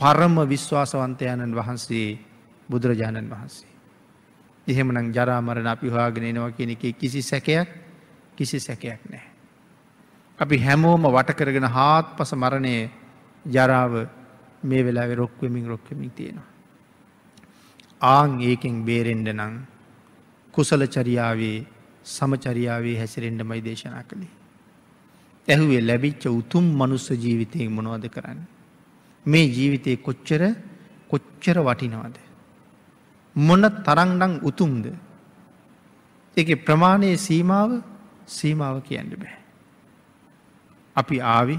පරම විශ්වාසවන්තයණන් වහන්සේ බුදුරජාණන් වහන්සේ. එහෙමනම් ජරාමරණ අපි හවාගෙනනවා කියන එක කිසි සැකයක් කිසි සැකයක් නෑ. අපි හැමෝම වටකරගෙන හාත් පස මරණය ජරාව මේ වෙලා රොක්වමින් රොක්කමින් තියෙනවා. ආං ඒකෙන් බේරෙන්ඩ නං කුසල චරියාවේ සමචරියාවේ හැසිරෙන්ඩමයි දේශනා කළේ. ඇහුවේ ලැබිච්ච උතුම් මනුස්ස ජීවිතයෙන් මොනවද කරන්න. මේ ජීවිතය කොච්චර කොච්චර වටිනවාද. මොන්න තරංඩං උතුම්ද. එක ප්‍රමාණයේ සීමාව සීමාව කියන්න බෑ. අපි ආවි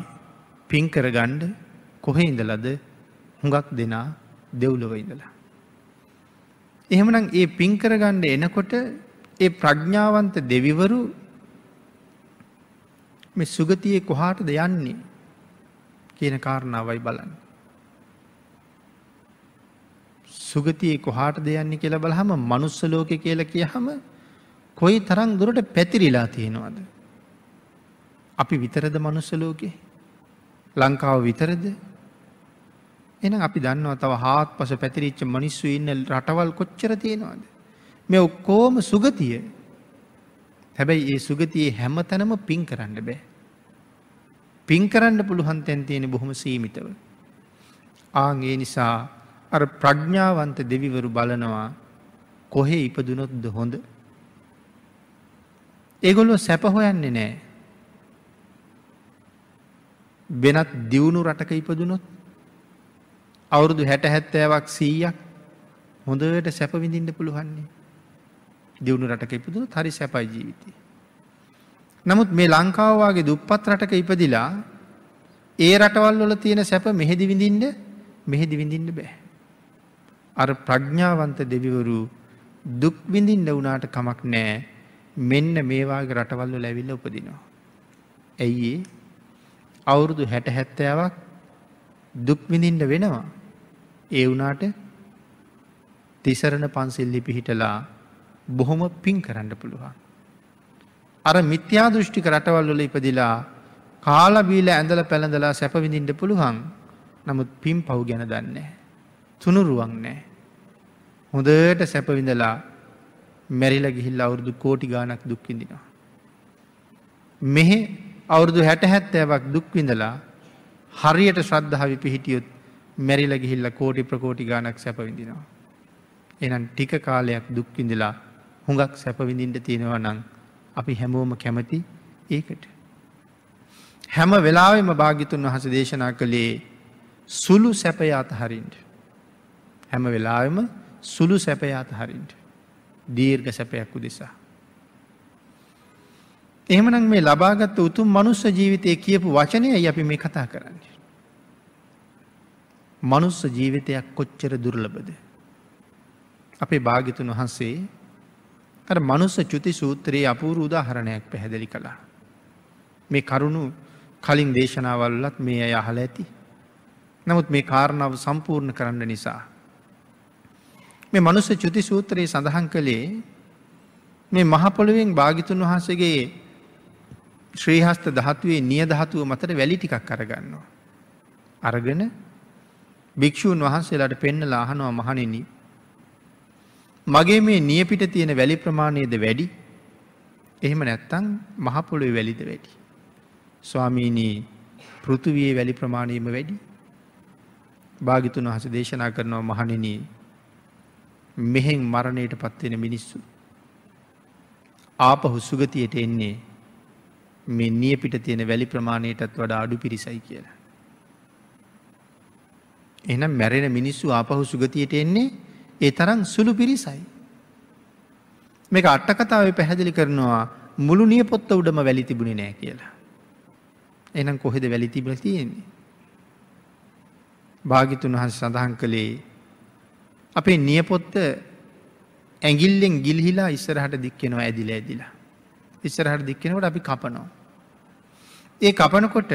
පින්කර ගණ්ඩ කොහෙ ඉඳලද හුඟක් දෙනා දෙව්ලොව ඉඳලා. එහෙමනම් ඒ පින්කර ගණ්ඩ එනකොට ඒ ප්‍රඥාවන්ත දෙවිවරු මේ සුගතියේ කොහාටද යන්නේ කියන කාරණාවයි බලන්න. සුගතියේ කොහාට දෙයන්නේ කියලා බලහම මනුස්සලෝක කියල කියහම කොයි තරං දුරට පැතිරිලා තියෙනවාද. අපි විතරද මනුස්සලෝකේ ලංකාව විතරද එන අපි දන්නවා තව හාත් පස පැතිරිච්ච මනිස්සු ඉන්න රටවල් කොච්චර තියෙනවාද. මේ ඔක්කෝම සුගතිය හැබැයි ඒ සුගතියේ හැම තැනම පින් කරන්න බෑ. පින් කරන්න පුළුවන් තැන් තියෙන බොහොම සීමිතව. ආගේ නිසා අර ප්‍රඥ්ඥාවන්ත දෙවිවරු බලනවා කොහේ ඉපදුනොත්ද හොඳ. ඒගොල්ලො සැප හොයන්නේ නෑ. වෙනත් දියුණු රටක ඉපදුනොත් අවුරුදු හැට හැත්තෑවක් සීයක් හොඳට සැප විඳින්න පුළුවන්නේ. දියුණු රටක ඉපදුන හරි සැපයි ජීවිතය. නමුත් මේ ලංකාවවාගේ දුප්පත් රටක ඉපදිලා ඒ රටවල් වල තියෙන සැප මෙහෙදි විඳින්ට මෙහෙදි විඳින්න බෑ. අර ප්‍රඥ්ඥාවන්ත දෙවිවරු දුක් විඳින්ට වනාට කමක් නෑ මෙන්න මේවාගේ රටවල්ල ලැවිල්ල උපදිනවා. ඇයි අවුරුදු හැට හැත්තෑවක් දුක් විඳින්ට වෙනවා. ඒ වනාට තිසරණ පන්සිල්ලි පිහිටලා බොහොම පින් කරන්න පුළුවන්. අර මිත්‍යා දෘෂ්ටික රටවල් වල ඉපදිලා කාලබීල ඇඳල පැළඳලා සැපවිඳින්ට පුළුවන් නමුත් පින් පව් ගැන දන්නේ. තුනුරුවන් නෑ. හොඳට සැපවිඳලා මැරිල ගිහිල් අවුරුදු කෝටි ගානක් දුක්කිඳිනවා. මෙහෙ අවුරුදු හැට හැත්තෑවක් දුක්විඳලා හරියට ශ්‍රද්ධාවි පිහිටියොත් මැරිල ගිහිල්ල කෝටි ප්‍රකෝටි ගානක් සැපවිඳිනවා. එනම් ටික කාලයක් දුක්විඳලා හුඟක් සැපවිඳින්ට තියෙනවා නං අපි හැමෝම කැමති ඒකට. හැම වෙලාවෙම භාගිතුන් වහස දේශනා කළේ සුළු සැපය අතහරින්ට. හැම වෙලාවෙම සුළු සැපය අතහරින්ට. දීර්ඝ සැපයක් උදෙසා. එහෙමනම් මේ ලබාගත්ත උතුම් මනුස්ස ජීවිතය කියපු වචනය අපි මේ කතා කරන්නේ. මනුස්ස ජීවිතයක් කොච්චර දුර්ලබද. අපේ භාගිතුන් වහන්සේ අර මනුස්ස චුති සූත්‍රයේ අපූරු උදාහරණයක් පැහැදිලි කළා. මේ කරුණු කලින් දේශනාවල්ලත් මේ අය අහල ඇති. නමුත් මේ කාරණාව සම්පූර්ණ කරන්න නිසා. මේ මනුස්ස චුති සූත්‍රයේ සඳහන් කළේ මේ මහපොළුවෙන් භාගිතුන් වහන්සේගේ ශ්‍රීහස්ත දහත්වේ නිය දහතුව මතට වැලි ටිකක් කරගන්නවා. අරගෙන භික්‍ෂූන් වහන්සේලාට පෙන්න ලාහනවා මහනෙනී මගේ මේ නියපිට තියෙන වැලි ප්‍රමාණයද වැඩි එහෙම නැත්තං මහපොළොව වැලිද වැඩි. ස්වාමීනී පෘතුවයේ වැලි ප්‍රමාණයම වැඩි. භාගිතුන් වහස දේශනා කරනවා මහනිනී මෙහෙන් මරණයට පත්වෙන මිනිස්සු. ආපහු සුගතියට එන්නේ මේ නියපිට තියෙන වැලි ප්‍රමාණයටත් වඩා අඩු පිරිසයි කියලා. එනම් මැරෙන මිනිස්සු ආපහු සුගතියට එන්නේ ඒ තරම් සුළු පිරිසයි. මේක අට්ටකතාව පැහැදිලි කරනවා මුළු නිය පොත්ත උඩම වැලි තිබුණි නෑ කියලා. එනම් කොහෙද වැලි තිබල තියෙන්නේ. භාගිතුන් වහස සඳහන් කළේ අපේ නියපොත්ත ඇගිල්ලෙන් ගිල්හිලා ඉස්සරහට දික්කෙනවා ඇදිල ඇදිලා. ඉස්සරහට දික්කෙනකට අපි කපනවා. ඒ කපනකොට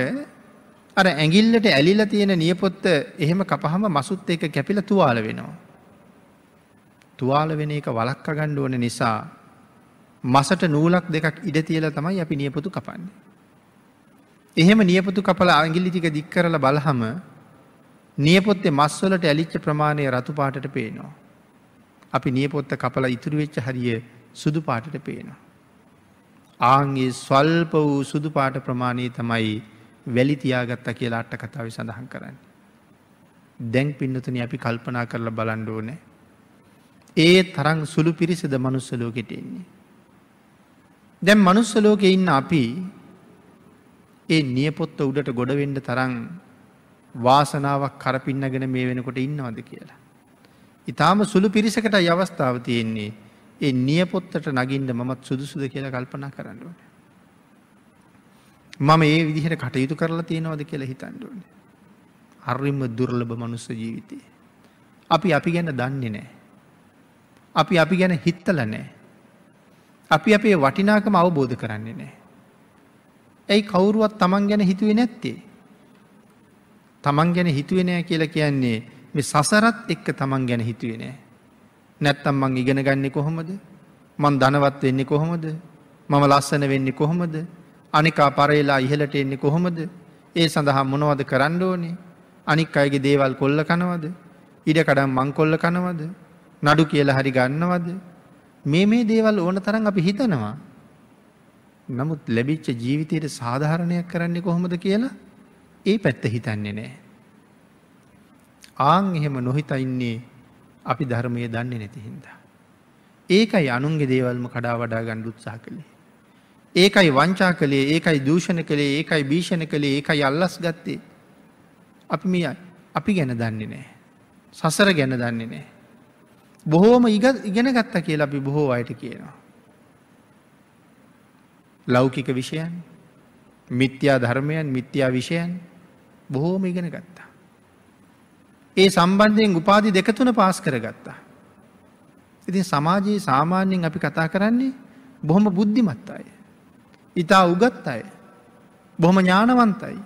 අර ඇගිල්ලට ඇලිල තියෙන නියපොත්ත එහෙම කපහම මසුත් එක කැපිල තුවාල වෙනවා. තුවාල වෙන එක වලක්ක ගණ්ඩ ඕන නිසා මසට නූලක් දෙකක් ඉඩ තියල තමයි අපි නියපොතු කපන්නේ. එහෙම නියපොතු කපල අංගිලි ටික දික් කරල බලහම නියපොත්තේ මස්වලට ඇලිච්ච ප්‍රමාණය රතු පාටට පේනවා. අපි නියපොත්ත කපල ඉතුරු වෙච්ච හරිය සුදු පාටට පේනවා. ආන්ගේ ස්වල්ප වූ සුදු පාට ප්‍රමාණී තමයි වැලි තියාගත්ත කියලා අට්ට කතාව සඳහන් කරන්න. දැන් පින්නතුන අපි කල්පනා කරලා බලන්ඩ ඕනෑ. ඒ තරං සුළු පිරිසද මනුස්සලෝකෙට එන්නේ. දැම් මනුස්සලෝක ඉන්න අපි ඒ නියපොත්ත උඩට ගොඩවෙන්ඩ තරං වාසනාවක් කරපින්නගෙන මේ වෙනකොට ඉන්නවද කියලා. ඉතාම සුළු පිරිසකට අවස්ථාව තියෙන්නේ ඒ නියපොත්තට නගින්ට මමත් සුදුසුද කියලා කල්පනා කරන්නඩුවන. මම ඒ විදිහට කටයුතු කරලා තියෙනවද කියලා හිතන්ඩුවන. හරිම දුර්ලභ මනුස්ස ජීවිතය. අපි අපි ගැන දන්නේ නෑ. අපි අපි ගැන හිත්තල නෑ. අපි අපේ වටිනාකම අවබෝධ කරන්නේ නෑ. ඇයි කවුරුවත් තමන් ගැන හිතුවේ නැත්තේ. තමන් ගැන හිතුවෙනෑ කියලා කියන්නේ මේ සසරත් එක්ක තමන් ගැන හිතුවෙනෑ. නැත්තම් මං ඉගෙන ගන්නේ කොහොමද? මං ධනවත් වෙන්නේ කොහොමද? මම ලස්සන වෙන්නේ කොහොමද? අනිකා පරේලා ඉහලට එන්නේ කොහොමද? ඒ සඳහා මොනවද කරන්න ඕනේ? අනික් අයගේ දේවල් කොල්ල කනවද? ඉඩ කඩම් මං කොල්ල කනවද? නඩු කියලා හරි ගන්නවද? මේ මේ දේවල් ඕන තරන් අපි හිතනවා. නමුත් ලැබිච්ච ජීවිතයට සාධාරණයක් කරන්නේ කොහොමද කියලා? ඒ පැත්ත හිතන්නේ නෑ. ආං එහෙම නොහිතයින්නේ අපි ධර්මය දන්නේ නැති හින්දා. ඒකයි අනුන්ගේ දේවල්ම කඩා වඩා ගණ්ඩ උත්සාහ කළේ. ඒකයි වංචා කළේ ඒකයි දූෂණ කළේ ඒකයි භීෂණ කළේ ඒකයි අල්ලස් ගත්තේ. අපි මිය අපි ගැන දන්නේ නෑ. සසර ගැන දන්නේ නෑ. බොහෝම ඉගෙන ගත්ත කියලා අපි බොහෝ අයට කියනවා. ලෞකික විෂයන් මිත්‍යා ධර්මයන් මිත්‍යා විෂයන් බොහෝම ඉගෙන ගත්තා. ඒ සම්බන්ධයෙන් උපාදි දෙකතුන පාස් කරගත්තා. ඉතින් සමාජයේ සාමාන්‍යයෙන් අපි කතා කරන්නේ බොහොම බුද්ධිමත් අය. ඉතා උගත් අය. බොහොම ඥානවන්තයි.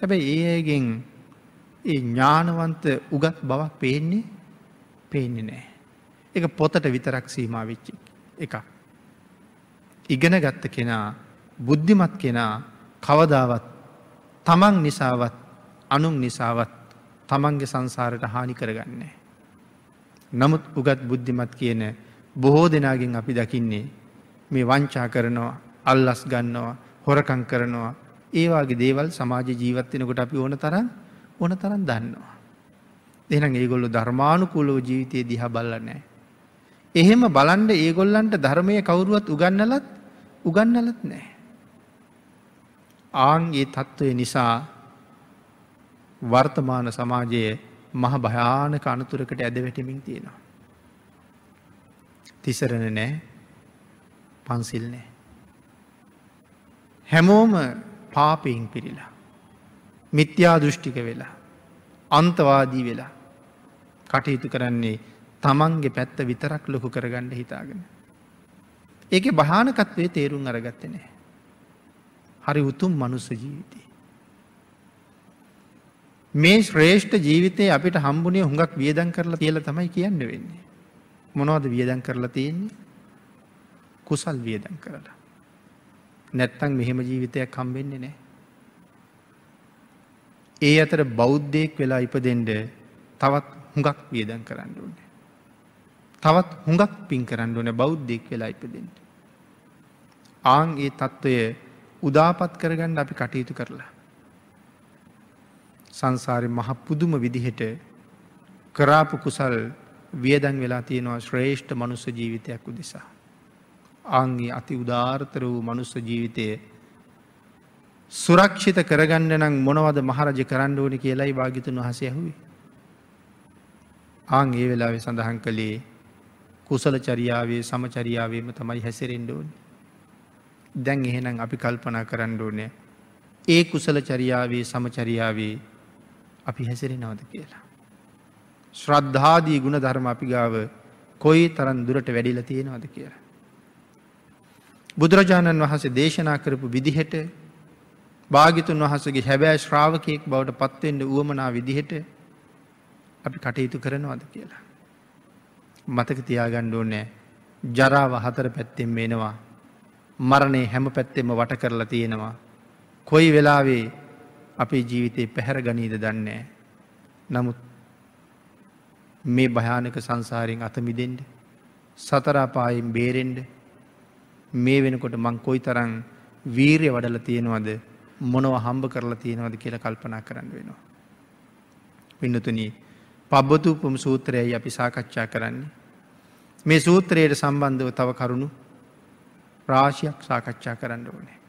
හැබැයි ඒ අයගෙන් ඒ ඥානවන්ත උගත් බවක් පේන්නේ පේන්නේ නෑ. එක පොතට විතරක් සීමා වෙච්චි එක. ඉගෙන ගත්ත කෙනා බුද්ධිමත් කෙනා කවදාවත් තමන් නිසාවත් අනුම් නිසාවත් තමන්ගේ සංසාරයට හානි කරගන්නේ. නමුත් උගත් බුද්ධිමත් කියන බොහෝ දෙනාගෙන් අපි දකින්නේ මේ වංචා කරනවා අල්ලස් ගන්නවා හොරකං කරනවා ඒවාගේ දේවල් සමාජ ජීවත්වෙනකොට අපි ඕන තරම් ඕන තරම් දන්නවා. එහනම් ඒගොල්ලු ධර්මානුකූලෝ ජීවිතය දිහ බල්ල නෑ. එහෙම බලන්ඩ ඒගොල්ලන්ට ධර්මය කවුරුවත් උගන්නලත් උගන්නලත් නෑ. ආන්ගේ තත්ත්වය නිසා වර්තමාන සමාජයේ මහ භයානක අනතුරකට ඇද වැටමින් තියෙනවා. තිසරණ නෑ පන්සිල් නෑ. හැමෝම පාපයෙන් පිරිලා. මිත්‍යා දෘෂ්ටික වෙලා. අන්තවාදී වෙලා. කටයුතු කරන්නේ තමන්ගේ පැත්ත විතරක් ලොකු කරගන්න හිතාගෙන. ඒක භානකත්වය තේරුම් අරගත්තනෑ. හරි උතුම් මනුස්ස ජීවිතය. මේ ශ්‍රේෂ්ඨ ජීවිතය අපිට හම්බුණේ හුඟක් වියදන් කරලා කියල තමයි කියන්න වෙන්නේ. මොනවද වියදන් කරලා තියෙන්නේ කුසල් වියදන් කරලා. නැත්තං මෙහෙම ජීවිතයක් හම්බෙන්නේ නෑ. ඒ අතර බෞද්ධයෙක් වෙලා ඉපදෙන්ඩ තවත් හුඟක් වියදන් කරන්න ඕනේ. තවත් හුඟක් පින් කරන්න ඕන බෞද්ධයෙක් වෙලා ඉපදෙන්ට. ආං ඒ තත්ත්වය උදාපත් කරගන්න අපි කටයුතු කරලා. සංසාරය මහ පුදුම විදිහට කරාපු කුසල් වියදන් වෙලා තියෙනවා ශ්‍රේෂ්ඨ මනුස්ස ජීවිතයක් උදෙසා. ආංගේ අති උදාර්තර වූ මනුස්ස ජීවිතය සුරක්ෂිත කරගන්න නම් මොනවද මහරජ කරන්න ඕනි කියලායි භාගිතුන් වහස ඇහුවේ. ආං ඒ වෙලාවෙ සඳහන් කළේ කුසල චරියාවේ සමචරියාවේම තමයි හැසිරෙන්ඩ ඕනි. දැන් එහෙනම් අපි කල්පනා කරන්න ඕනෑ ඒ කුසල චරියාවේ සමචරියාවේ අපි හැසිරෙනවද කියලා. ශ්‍රද්ධාදී ගුණ ධර්ම අපි ගාව කොයි තරන් දුරට වැඩිල තියෙනවද කියලා. බුදුරජාණන් වහන්සේ දේශනා කරපු විදිහට භාගිතුන් වහසගේ හැබෑ ශ්‍රාවකයෙක් බවට පත්වෙන්ට වුවමනා විදිහට අපි කටයුතු කරනවද කියලා. මතක තියාගණ්ඩ ඕනෑ ජරාව හතර පැත්තෙන් මේනවා මරණය හැම පැත්තෙම වට කරලා තියෙනවා. කොයි වෙලාවේ අපේ ජීවිතේ පැහැර ගනීද දන්නේ. නමුත් මේ භයානක සංසාරයෙන් අතමිදෙන්ට සතරාපායෙන් බේරෙන්ඩ මේ වෙනකොට මං කොයි තරං වීරය වඩල තියෙනවද මොනව හම්බ කරලා තියෙනවද කියල කල්පනා කරන්න වෙනවා. පින්නතුනී පබ්බතුපම සූත්‍රයයි අපි සාකච්ඡා කරන්නේ. මේ සූත්‍රයට සම්බන්ධව තව කරුණු රාශියක් සාකච්ඡා කරන්න ඕනේ.